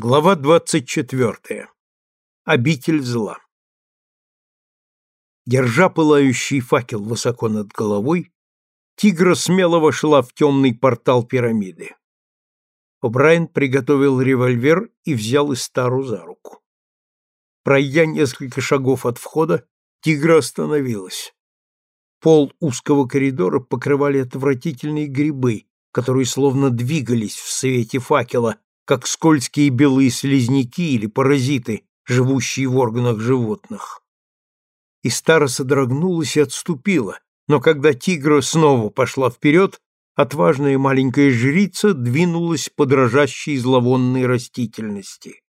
Глава двадцать четвертая. Обитель зла. Держа пылающий факел высоко над головой, тигра смело вошла в темный портал пирамиды. О'Брайен приготовил револьвер и взял Истару за руку. Пройдя несколько шагов от входа, тигра остановилась. Пол узкого коридора покрывали отвратительные грибы, которые словно двигались в свете факела, как скользкие белые слизняки или паразиты, живущие в органах животных. И Стара содрогнулась и отступила, но когда тигра снова пошла вперед, отважная маленькая жрица двинулась по дрожащей зловонной растительности.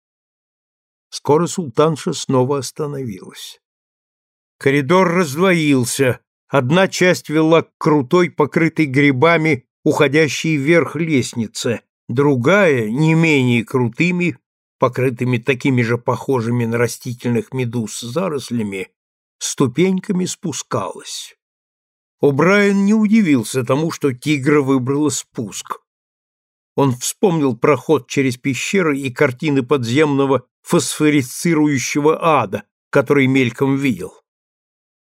Скоро султанша снова остановилась. Коридор раздвоился, одна часть вела к крутой, покрытой грибами, уходящей вверх лестнице, Другая, не менее крутыми, покрытыми такими же похожими на растительных медуз зарослями, ступеньками спускалась. О'Брайен не удивился тому, что тигра выбрала спуск. Он вспомнил проход через пещеры и картины подземного фосфорицирующего ада, который мельком видел.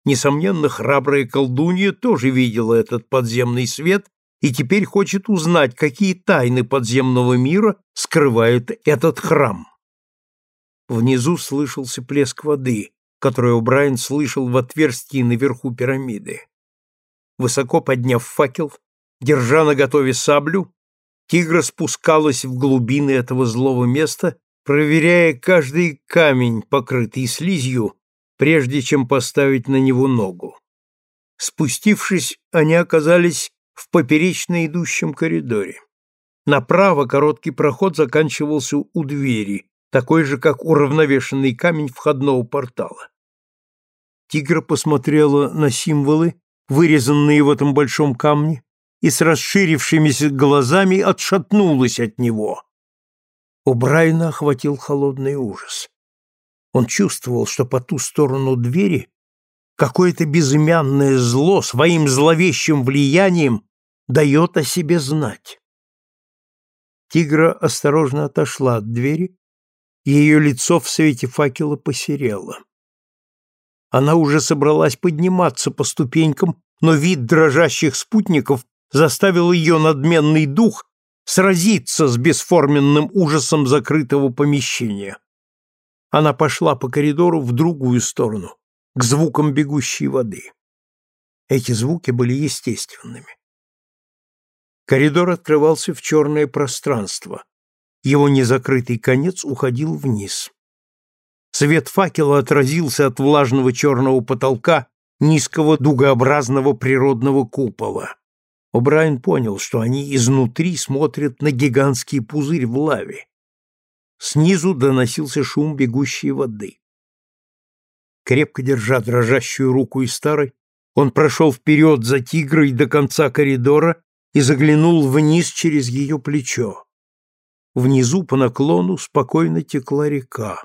Несомненно, храбрая колдунья тоже видела этот подземный свет и теперь хочет узнать, какие тайны подземного мира скрывает этот храм. Внизу слышался плеск воды, который О'Брайен слышал в отверстии наверху пирамиды. Высоко подняв факел, держа наготове саблю, тигра спускалась в глубины этого злого места, проверяя каждый камень, покрытый слизью, прежде чем поставить на него ногу. Спустившись, они оказались в поперечно идущем коридоре. Направо короткий проход заканчивался у двери, такой же, как уравновешенный камень входного портала. Тигра посмотрела на символы, вырезанные в этом большом камне, и с расширившимися глазами отшатнулась от него. У Брайна охватил холодный ужас. Он чувствовал, что по ту сторону двери какое-то безымянное зло своим зловещим влиянием дает о себе знать. Тигра осторожно отошла от двери, и ее лицо в свете факела посерело. Она уже собралась подниматься по ступенькам, но вид дрожащих спутников заставил ее надменный дух сразиться с бесформенным ужасом закрытого помещения. Она пошла по коридору в другую сторону, к звукам бегущей воды. Эти звуки были естественными. Коридор открывался в черное пространство. Его незакрытый конец уходил вниз. Свет факела отразился от влажного черного потолка низкого дугообразного природного купола. О'Брайен понял, что они изнутри смотрят на гигантский пузырь в лаве. Снизу доносился шум бегущей воды. Крепко держа дрожащую руку и старой, он прошел вперед за тигрой до конца коридора и заглянул вниз через ее плечо. Внизу по наклону спокойно текла река.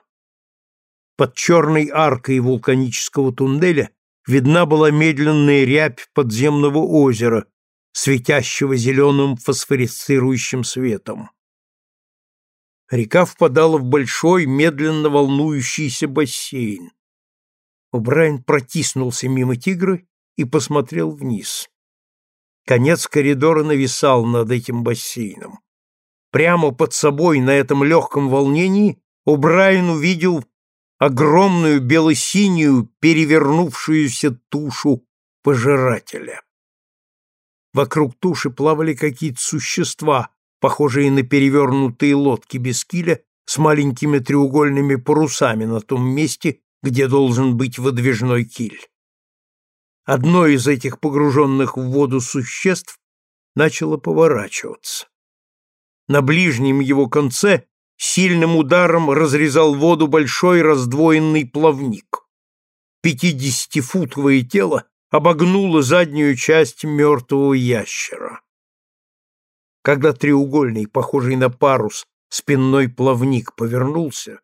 Под черной аркой вулканического туннеля видна была медленная рябь подземного озера, светящего зеленым фосфорисцирующим светом. Река впадала в большой, медленно волнующийся бассейн. Брайан протиснулся мимо тигра и посмотрел вниз. Конец коридора нависал над этим бассейном. Прямо под собой на этом легком волнении О'Брайен увидел огромную бело-синюю перевернувшуюся тушу пожирателя. Вокруг туши плавали какие-то существа, похожие на перевернутые лодки без киля с маленькими треугольными парусами на том месте, где должен быть выдвижной киль. Одно из этих погруженных в воду существ начало поворачиваться. На ближнем его конце сильным ударом разрезал воду большой раздвоенный плавник. Пятидесятифутовое тело обогнуло заднюю часть мертвого ящера. Когда треугольный, похожий на парус, спинной плавник повернулся,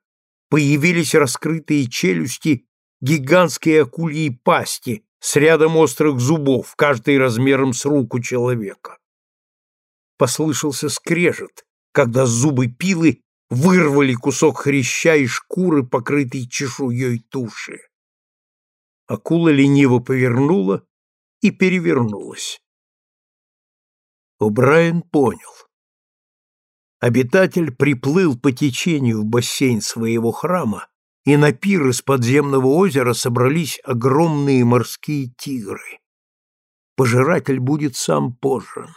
появились раскрытые челюсти гигантской акульей пасти с рядом острых зубов, каждый размером с руку человека. Послышался скрежет, когда зубы пилы вырвали кусок хряща и шкуры, покрытой чешуей туши. Акула лениво повернула и перевернулась. О'Брайен понял. Обитатель приплыл по течению в бассейн своего храма, и на пир из подземного озера собрались огромные морские тигры. Пожиратель будет сам пожран.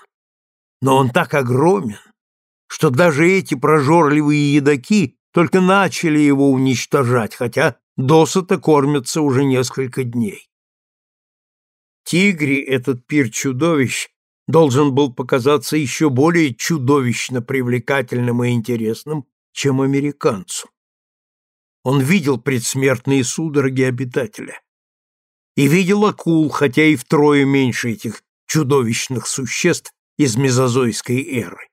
Но он так огромен, что даже эти прожорливые едоки только начали его уничтожать, хотя досыта кормятся уже несколько дней. Тигре этот пир чудовищ должен был показаться еще более чудовищно привлекательным и интересным, чем американцу. Он видел предсмертные судороги обитателя. И видел акул, хотя и втрое меньше этих чудовищных существ из мезозойской эры.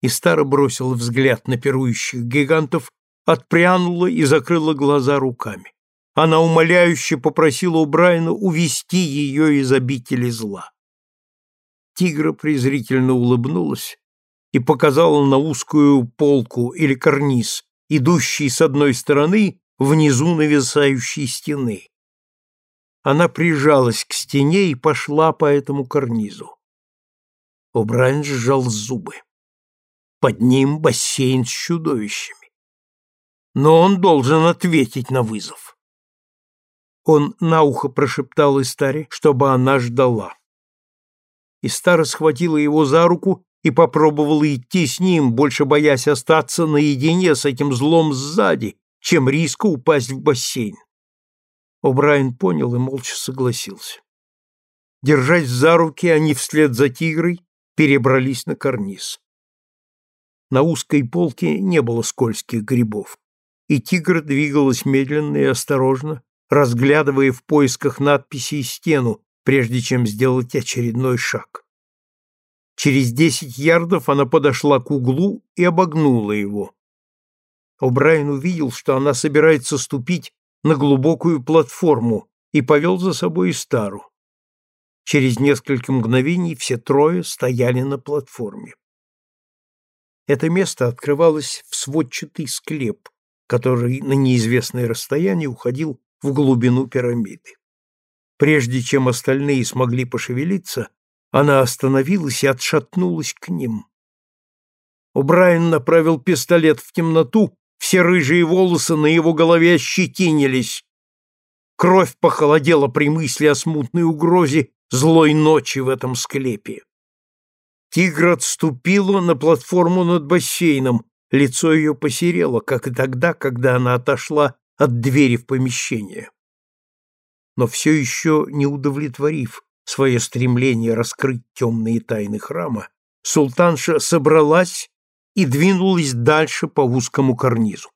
И старо бросил взгляд на пирующих гигантов, отпрянула и закрыла глаза руками. Она умоляюще попросила у Брайана увести ее из обители зла. Тигра презрительно улыбнулась и показала на узкую полку или карниз, идущий с одной стороны внизу нависающей стены. Она прижалась к стене и пошла по этому карнизу. О'Брайен сжал зубы. Под ним бассейн с чудовищами. Но он должен ответить на вызов. Он на ухо прошептал Истаре, чтобы она ждала. Истара схватила его за руку и попробовала идти с ним, больше боясь остаться наедине с этим злом сзади, чем риска упасть в бассейн. О'Брайен понял и молча согласился. Держась за руки, они вслед за тигрой перебрались на карниз. На узкой полке не было скользких грибов, и тигр двигалась медленно и осторожно, разглядывая в поисках надписей стену, прежде чем сделать очередной шаг. Через десять ярдов она подошла к углу и обогнула его. О'Брайен увидел, что она собирается ступить на глубокую платформу и повел за собой Стару. Через несколько мгновений все трое стояли на платформе. Это место открывалось в сводчатый склеп, который на неизвестное расстояние уходил в глубину пирамиды. Прежде чем остальные смогли пошевелиться, она остановилась и отшатнулась к ним. О'Брайен направил пистолет в темноту, все рыжие волосы на его голове ощетинились. Кровь похолодела при мысли о смутной угрозе злой ночи в этом склепе. Тигр отступила на платформу над бассейном, лицо ее посерело, как и тогда, когда она отошла от двери в помещение но все еще не удовлетворив свое стремление раскрыть темные тайны храма, султанша собралась и двинулась дальше по узкому карнизу.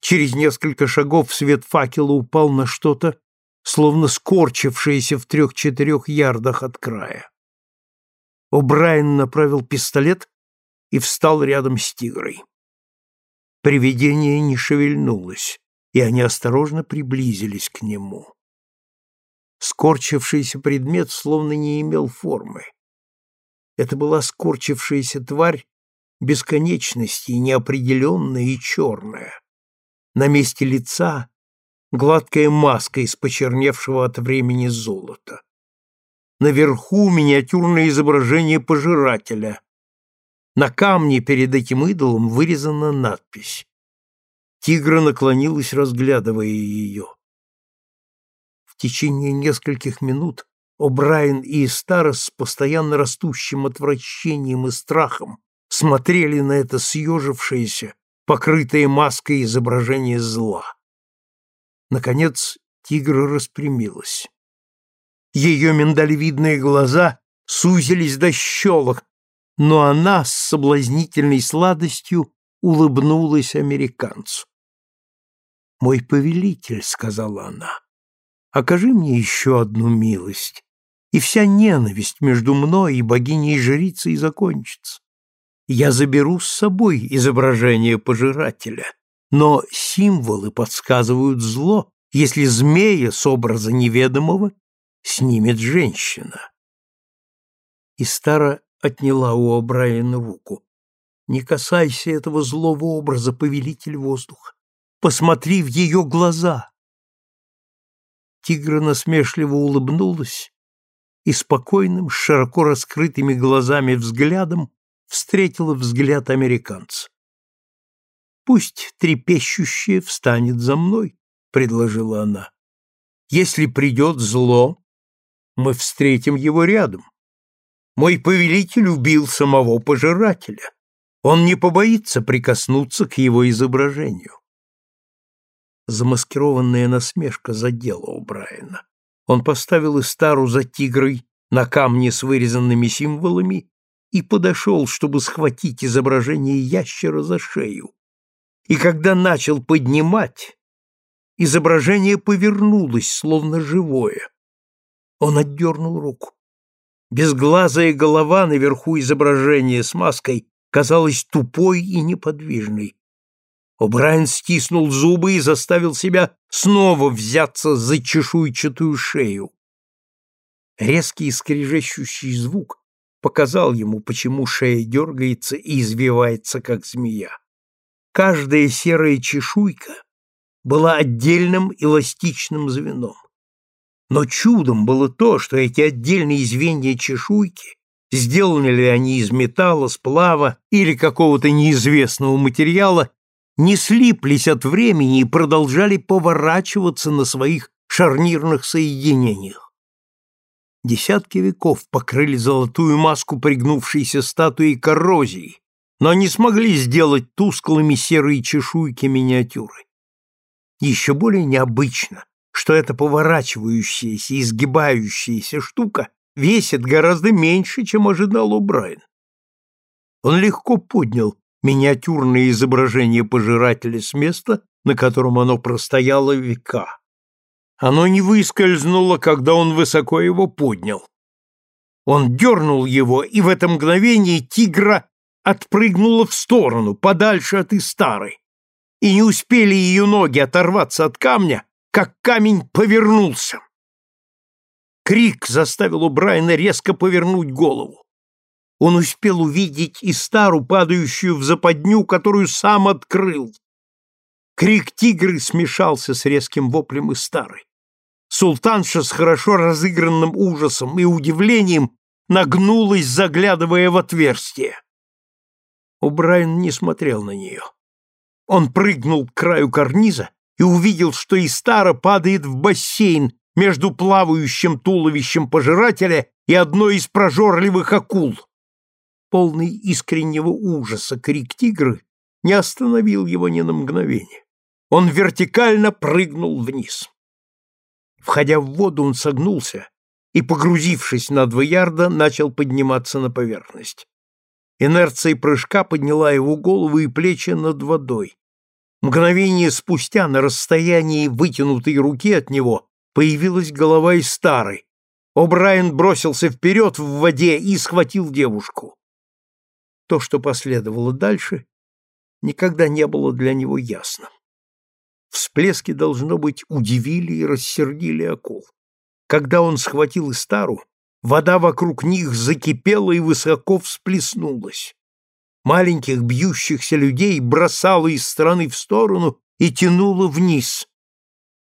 Через несколько шагов свет факела упал на что-то, словно скорчившееся в трех-четырех ярдах от края. О'Брайен направил пистолет и встал рядом с тигрой. Привидение не шевельнулось, и они осторожно приблизились к нему. Скорчившийся предмет словно не имел формы. Это была скорчившаяся тварь бесконечности, неопределенная и черная. На месте лица гладкая маска из почерневшего от времени золота. Наверху миниатюрное изображение пожирателя. На камне перед этим идолом вырезана надпись. Тигра наклонилась, разглядывая ее течение нескольких минут О'Брайен и Старос с постоянно растущим отвращением и страхом смотрели на это съежившееся, покрытое маской изображение зла. Наконец тигр распрямилась. Ее миндалевидные глаза сузились до щелок, но она с соблазнительной сладостью улыбнулась американцу. «Мой повелитель», — сказала она, окажи мне еще одну милость, и вся ненависть между мной и богиней-жрицей закончится. Я заберу с собой изображение пожирателя, но символы подсказывают зло, если змея с образа неведомого снимет женщина. И Стара отняла у О'Брайена руку. Не касайся этого злого образа, повелитель воздуха. Посмотри в ее глаза. Тигра насмешливо улыбнулась и спокойным, широко раскрытыми глазами взглядом встретила взгляд американца. «Пусть трепещущее встанет за мной», — предложила она. «Если придет зло, мы встретим его рядом. Мой повелитель убил самого пожирателя. Он не побоится прикоснуться к его изображению. Замаскированная насмешка задела у Брайана. Он поставил Истару за тигрой на камне с вырезанными символами и подошел, чтобы схватить изображение ящера за шею. И когда начал поднимать, изображение повернулось, словно живое. Он отдернул руку. Безглазая голова наверху изображения с маской казалась тупой и неподвижной. О'Брайен стиснул зубы и заставил себя снова взяться за чешуйчатую шею. Резкий скрежещущий звук показал ему, почему шея дергается и извивается, как змея. Каждая серая чешуйка была отдельным эластичным звеном. Но чудом было то, что эти отдельные звенья чешуйки сделаны ли они из металла, сплава или какого-то неизвестного материала, не слиплись от времени и продолжали поворачиваться на своих шарнирных соединениях. Десятки веков покрыли золотую маску пригнувшейся статуи коррозии, но не смогли сделать тусклыми серые чешуйки миниатюры. Еще более необычно, что эта поворачивающаяся, и изгибающаяся штука весит гораздо меньше, чем ожидал Убрайн. Он легко поднял миниатюрное изображение пожирателя с места, на котором оно простояло века. Оно не выскользнуло, когда он высоко его поднял. Он дернул его, и в это мгновение тигра отпрыгнула в сторону, подальше от Истары. И не успели ее ноги оторваться от камня, как камень повернулся. Крик заставил у Брайана резко повернуть голову. Он успел увидеть и стару, падающую в западню, которую сам открыл. Крик тигры смешался с резким воплем и старой. Султанша с хорошо разыгранным ужасом и удивлением нагнулась, заглядывая в отверстие. Убрайн не смотрел на нее. Он прыгнул к краю карниза и увидел, что Истара падает в бассейн, между плавающим туловищем пожирателя и одной из прожорливых акул. Полный искреннего ужаса крик тигры не остановил его ни на мгновение. Он вертикально прыгнул вниз. Входя в воду, он согнулся и, погрузившись на два ярда, начал подниматься на поверхность. Инерция прыжка подняла его голову и плечи над водой. Мгновение спустя на расстоянии вытянутой руки от него появилась голова из старой. О'Брайен бросился вперед в воде и схватил девушку. То, что последовало дальше, никогда не было для него ясным. Всплески, должно быть, удивили и рассердили акул. Когда он схватил Истару, вода вокруг них закипела и высоко всплеснулась. Маленьких бьющихся людей бросало из стороны в сторону и тянуло вниз.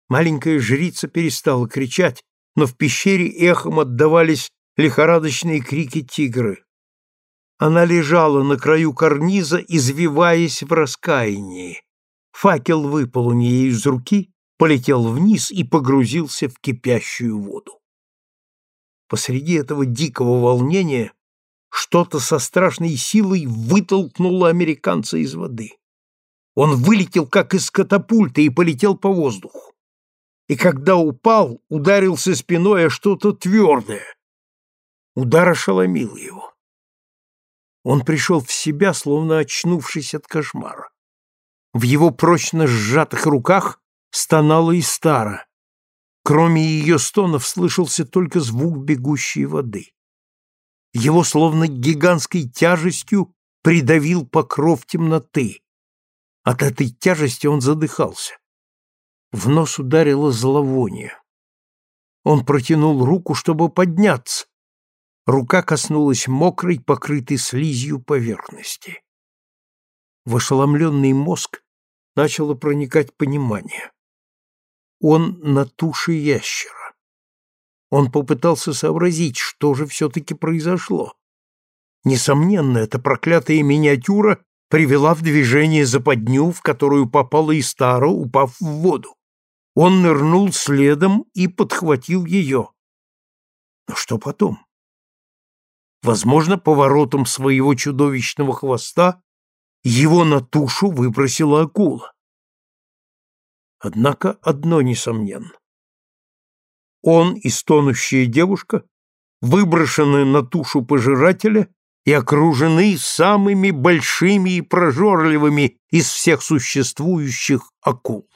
Маленькая жрица перестала кричать, но в пещере эхом отдавались лихорадочные крики тигры. Она лежала на краю карниза, извиваясь в раскаянии. Факел выпал у нее из руки, полетел вниз и погрузился в кипящую воду. Посреди этого дикого волнения что-то со страшной силой вытолкнуло американца из воды. Он вылетел, как из катапульты, и полетел по воздуху и когда упал, ударился спиной о что-то твердое. Удар ошеломил его. Он пришел в себя, словно очнувшись от кошмара. В его прочно сжатых руках стонала и стара. Кроме ее стонов слышался только звук бегущей воды. Его словно гигантской тяжестью придавил покров темноты. От этой тяжести он задыхался. В нос ударило зловоние. Он протянул руку, чтобы подняться. Рука коснулась мокрой, покрытой слизью поверхности. В ошеломленный мозг начало проникать понимание. Он на туше ящера. Он попытался сообразить, что же все-таки произошло. Несомненно, эта проклятая миниатюра привела в движение западню, в которую попала и Старо, упав в воду. Он нырнул следом и подхватил ее. Но что потом? Возможно, поворотом своего чудовищного хвоста его на тушу выбросила акула. Однако одно несомненно. Он и стонущая девушка выброшены на тушу пожирателя и окружены самыми большими и прожорливыми из всех существующих акул.